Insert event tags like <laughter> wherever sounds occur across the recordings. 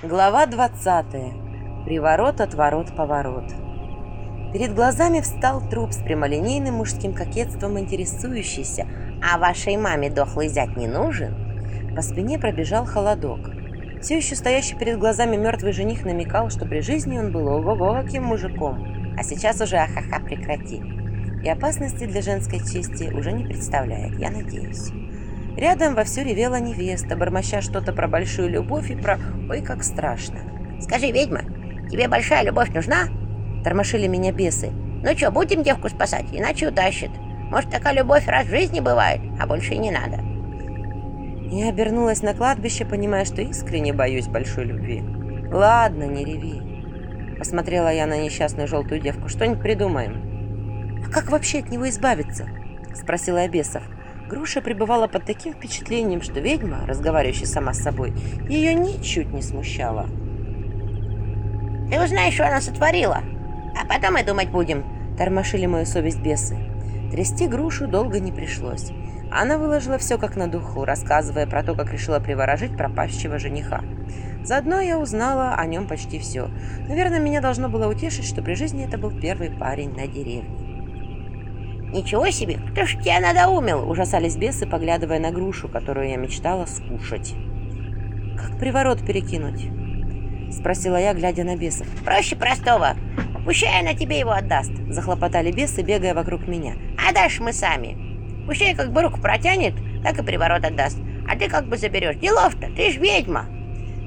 Глава 20. Приворот, отворот, поворот. Перед глазами встал труп с прямолинейным мужским кокетством, интересующийся, а вашей маме дохлый зять не нужен? По спине пробежал холодок. Все еще стоящий перед глазами мертвый жених намекал, что при жизни он был ого-го каким мужиком, а сейчас уже ахаха прекрати. И опасности для женской чести уже не представляет, я надеюсь. Рядом вовсю ревела невеста, бормоча что-то про большую любовь и про «Ой, как страшно». «Скажи, ведьма, тебе большая любовь нужна?» Тормошили меня бесы. «Ну что, будем девку спасать, иначе утащит. Может, такая любовь раз в жизни бывает, а больше и не надо». Я обернулась на кладбище, понимая, что искренне боюсь большой любви. «Ладно, не реви». Посмотрела я на несчастную желтую девку. «Что-нибудь придумаем». «А как вообще от него избавиться?» Спросила я бесов. Груша пребывала под таким впечатлением, что ведьма, разговаривающая сама с собой, ее ничуть не смущала. «Ты узнаешь, что она сотворила, а потом и думать будем», — тормошили мою совесть бесы. Трясти грушу долго не пришлось. Она выложила все как на духу, рассказывая про то, как решила приворожить пропащего жениха. Заодно я узнала о нем почти все. Наверное, меня должно было утешить, что при жизни это был первый парень на деревне. «Ничего себе! Кто ж тебя надоумил?» – ужасались бесы, поглядывая на грушу, которую я мечтала скушать. «Как приворот перекинуть?» – спросила я, глядя на бесов. «Проще простого. Пущай она тебе его отдаст», – захлопотали бесы, бегая вокруг меня. «А дашь мы сами. Пущай как бы руку протянет, так и приворот отдаст. А ты как бы заберешь. Делов-то, ты ж ведьма!»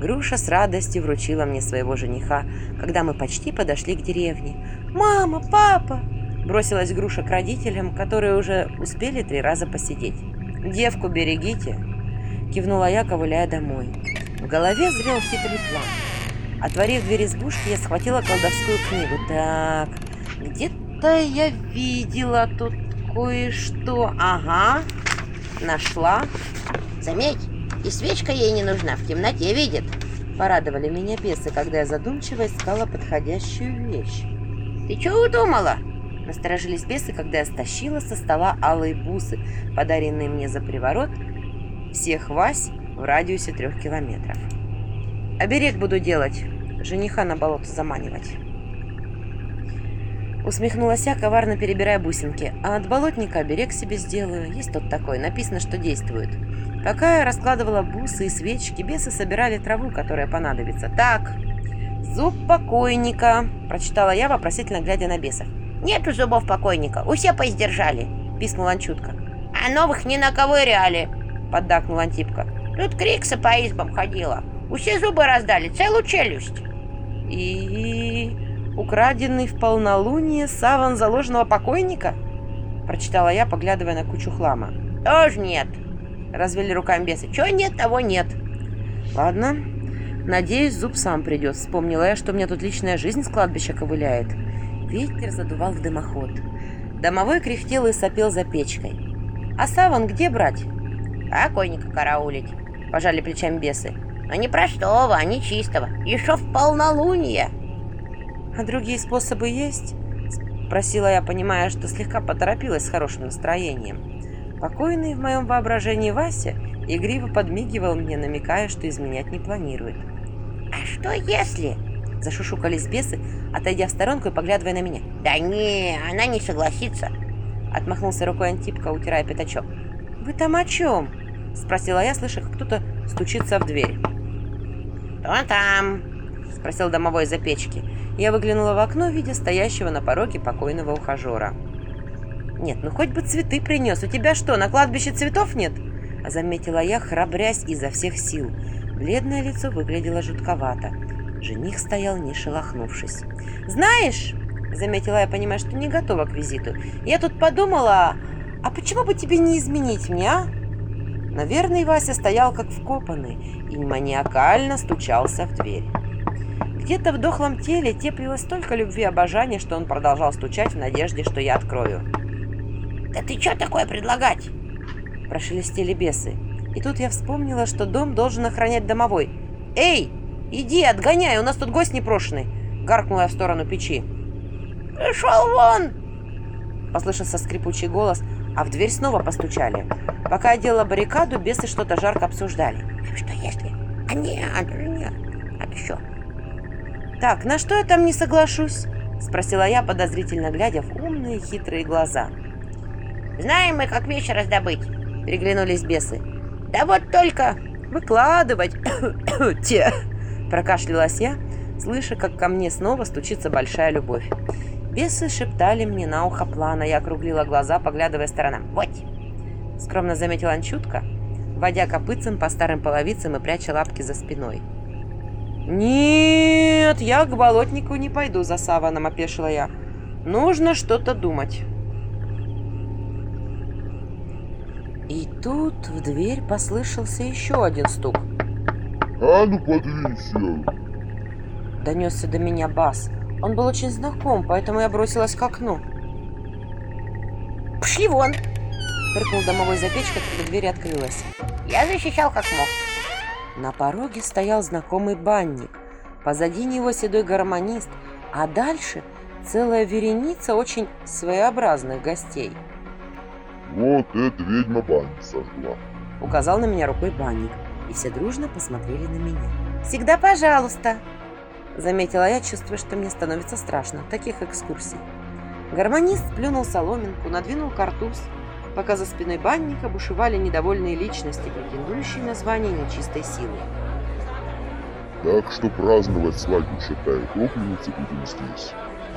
Груша с радостью вручила мне своего жениха, когда мы почти подошли к деревне. «Мама, папа!» Бросилась груша к родителям, которые уже успели три раза посидеть. «Девку берегите!» Кивнула я, ковыляя домой. В голове зрел хитрый план. Отворив дверь избушки, я схватила колдовскую книгу. Так, где-то я видела тут кое-что. Ага, нашла. Заметь, и свечка ей не нужна, в темноте видит. Порадовали меня бесы, когда я задумчиво искала подходящую вещь. Ты чего удумала? Насторожились бесы, когда я стащила со стола алые бусы, подаренные мне за приворот, всех Вась в радиусе трех километров. Оберег буду делать, жениха на болото заманивать. Усмехнулась я, коварно перебирая бусинки. А от болотника оберег себе сделаю. Есть тут такой, написано, что действует. Пока я раскладывала бусы и свечки, бесы собирали траву, которая понадобится. Так, зуб покойника, прочитала я, вопросительно глядя на бесов. Нету зубов покойника, у все поиздержали, пискнул Анчутка. А новых ни на кого реали, поддакнул Антипка. Тут крикса по избам ходила. У все зубы раздали, целую челюсть. И украденный в полнолуние саван заложенного покойника? Прочитала я, поглядывая на кучу хлама. Тоже нет. Развели руками бесы. Чего нет, того нет. Ладно. Надеюсь, зуб сам придет. Вспомнила я, что у меня тут личная жизнь с кладбища ковыляет. Ветер задувал в дымоход. Домовой кряхтел и сопел за печкой. «А саван где брать?» «Покойника караулить», — пожали плечами бесы. «Но не простого, а не чистого. Еще в полнолуние». «А другие способы есть?» — спросила я, понимая, что слегка поторопилась с хорошим настроением. Покойный в моем воображении Вася игриво подмигивал мне, намекая, что изменять не планирует. «А что если?» Зашушукались бесы, отойдя в сторонку и поглядывая на меня. «Да не, она не согласится!» Отмахнулся рукой Антипка, утирая пятачок. «Вы там о чем?» Спросила я, слыша, как кто-то стучится в дверь. «Кто там?» Спросил домовой за печки. Я выглянула в окно, видя стоящего на пороге покойного ухажера. «Нет, ну хоть бы цветы принес. У тебя что, на кладбище цветов нет?» Заметила я, храбрясь изо всех сил. Бледное лицо выглядело жутковато. Жених стоял, не шелохнувшись. «Знаешь...» — заметила я, понимая, что не готова к визиту. «Я тут подумала, а почему бы тебе не изменить мне, а?» Наверное, Вася стоял как вкопанный и маниакально стучался в дверь. Где-то в дохлом теле теплилось столько любви и обожания, что он продолжал стучать в надежде, что я открою. «Да ты что такое предлагать?» Прошелестели бесы. И тут я вспомнила, что дом должен охранять домовой. «Эй, «Иди, отгоняй, у нас тут гость непрошенный!» Гаркнула я в сторону печи. «Шел вон!» Послышался скрипучий голос, а в дверь снова постучали. Пока я делала баррикаду, бесы что-то жарко обсуждали. «Что если? А нет, нет!» Обещаю. «Так, на что я там не соглашусь?» — спросила я, подозрительно глядя в умные хитрые глаза. Знаем мы, как вещи раздобыть. Переглянулись бесы. Да вот только... «Выкладывать!» <coughs> «Те!» — прокашлялась я, слыша, как ко мне снова стучится большая любовь. Бесы шептали мне на ухо плана, я округлила глаза, поглядывая сторонам. Вот. Скромно заметила Анчутка, водя копытцем по старым половицам и пряча лапки за спиной. «Нет, я к болотнику не пойду за саваном», — опешила я. «Нужно что-то думать». И тут в дверь послышался еще один стук. А ну подвинься. Донесся до меня бас. Он был очень знаком, поэтому я бросилась к окну. Пошли вон. Фыркнул домовой за печкой, когда дверь открылась. Я защищал как мог. На пороге стоял знакомый банник. Позади него седой гармонист, а дальше целая вереница очень своеобразных гостей. Вот эта ведьма баню сожгла. Указал на меня рукой банник, и все дружно посмотрели на меня. «Всегда пожалуйста!» Заметила я, чувствуя, что мне становится страшно таких экскурсий. Гармонист плюнул соломинку, надвинул картуз, пока за спиной банника бушевали недовольные личности, претендующие на звание нечистой силы. Так что праздновать свадьбу, считая утопленницы, будем здесь.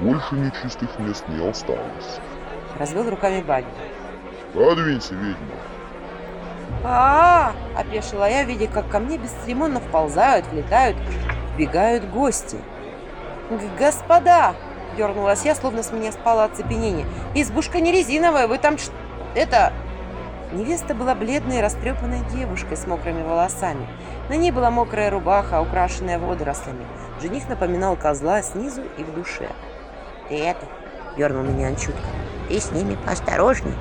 Больше нечистых мест не осталось. Развел руками банник. Подвинься, ведьма. -а, -а опешила я, видя, как ко мне бесцеремонно вползают, влетают, вбегают гости. «Господа!» — дернулась я, словно с меня спало оцепенение. «Избушка не резиновая, вы там... это...» Невеста была бледной растрепанной девушкой с мокрыми волосами. На ней была мокрая рубаха, украшенная водорослями. Жених напоминал козла снизу и в душе. «Ты это...» — дернул меня Анчутка. «Ты с ними поосторожней.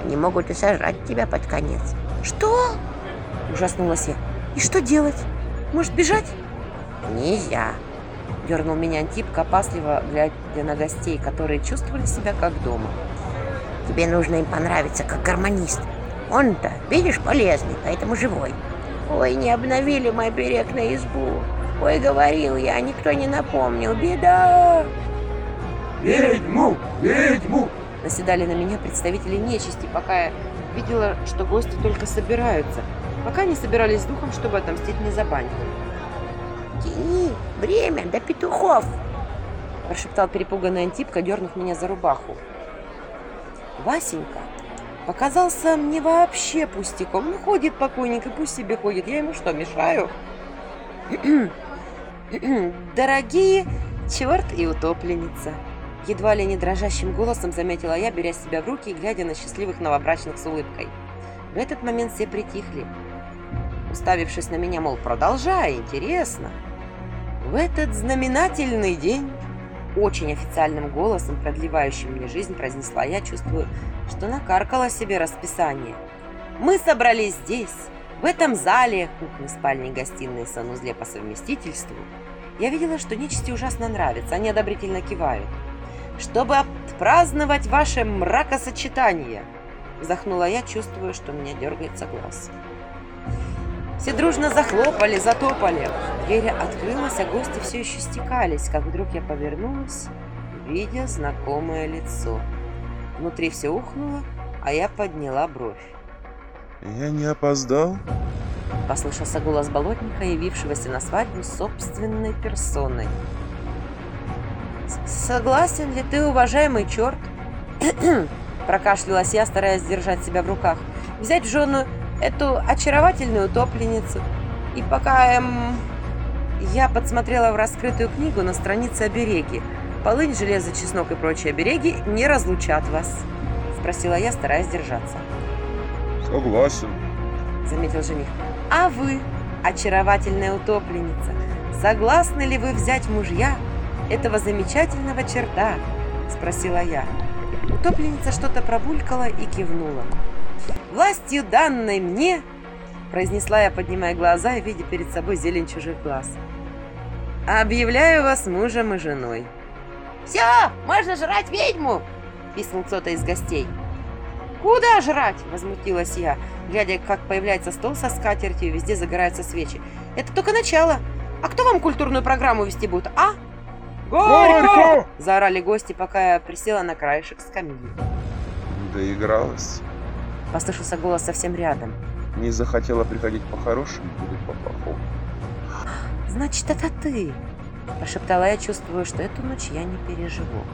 Они могут и сожрать тебя под конец». «Что?» – ужаснулась я. «И что делать? Может, бежать?» «Нельзя!» – дернул меня Антипка, опасливо глядя на гостей, которые чувствовали себя как дома. «Тебе нужно им понравиться, как гармонист. Он-то, видишь, полезный, поэтому живой. Ой, не обновили мой берег на избу. Ой, говорил я, никто не напомнил. Беда!» «Ведьму! Ведьму!» Наседали на меня представители нечисти, пока я видела, что гости только собираются, пока не собирались с духом, чтобы отомстить мне за баньку. «Тяни! Время до петухов!» прошептал перепуганный Антипка, дернув меня за рубаху. Васенька показался мне вообще пустяком. Ну, ходит покойник, и пусть себе ходит. Я ему что, мешаю? <clears throat> Дорогие черт и утопленница. Едва ли не дрожащим голосом заметила я, беря себя в руки и глядя на счастливых новобрачных с улыбкой. В этот момент все притихли, уставившись на меня, мол, продолжай, интересно. В этот знаменательный день, очень официальным голосом, продлевающим мне жизнь, произнесла я, чувствую, что накаркала себе расписание. Мы собрались здесь, в этом зале, кухне, спальне, гостиной, санузле по совместительству. Я видела, что нечисти ужасно нравится, они одобрительно кивают чтобы отпраздновать ваше мракосочетание!» Вздохнула я, чувствуя, что у меня дергается глаз. Все дружно захлопали, затопали. Дверь открылась, а гости все еще стекались, как вдруг я повернулась, видя знакомое лицо. Внутри все ухнуло, а я подняла бровь. «Я не опоздал?» Послышался голос болотника, явившегося на свадьбу собственной персоной. «Согласен ли ты, уважаемый черт?» <clears throat> Прокашлялась я, стараясь держать себя в руках. «Взять в жену эту очаровательную утопленницу. И пока эм, я подсмотрела в раскрытую книгу на странице обереги. Полынь, железо, чеснок и прочие обереги не разлучат вас», спросила я, стараясь держаться. «Согласен», заметил жених. «А вы, очаровательная утопленница, согласны ли вы взять мужья этого замечательного черта?» – спросила я. Утопленница что-то пробулькала и кивнула. «Властью данной мне!» – произнесла я, поднимая глаза и видя перед собой зелень чужих глаз. «Объявляю вас мужем и женой». «Все, можно жрать ведьму!» – писнул кто-то из гостей. «Куда жрать?» – возмутилась я, глядя, как появляется стол со скатертью и везде загораются свечи. «Это только начало. А кто вам культурную программу вести будет, а? Горько! Заорали гости, пока я присела на краешек скамьи. Доигралась. Послышался голос совсем рядом. Не захотела приходить по-хорошему, будет по-плохому. «Значит, это ты!» Прошептала я, чувствую, что эту ночь я не переживу.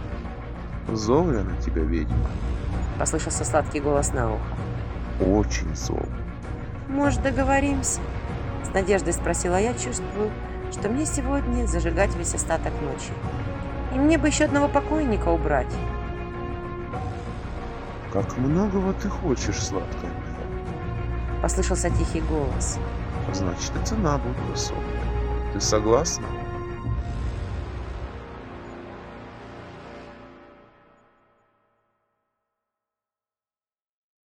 Зол я на тебя, ведьма. Послышался сладкий голос на ухо. Очень зол. «Может, договоримся?» С надеждой спросила я, чувствую, что мне сегодня зажигать весь остаток ночи. И мне бы еще одного покойника убрать. Как многого ты хочешь, сладкая моя. Послышался тихий голос. Значит, и цена будет высокая. Ты согласна?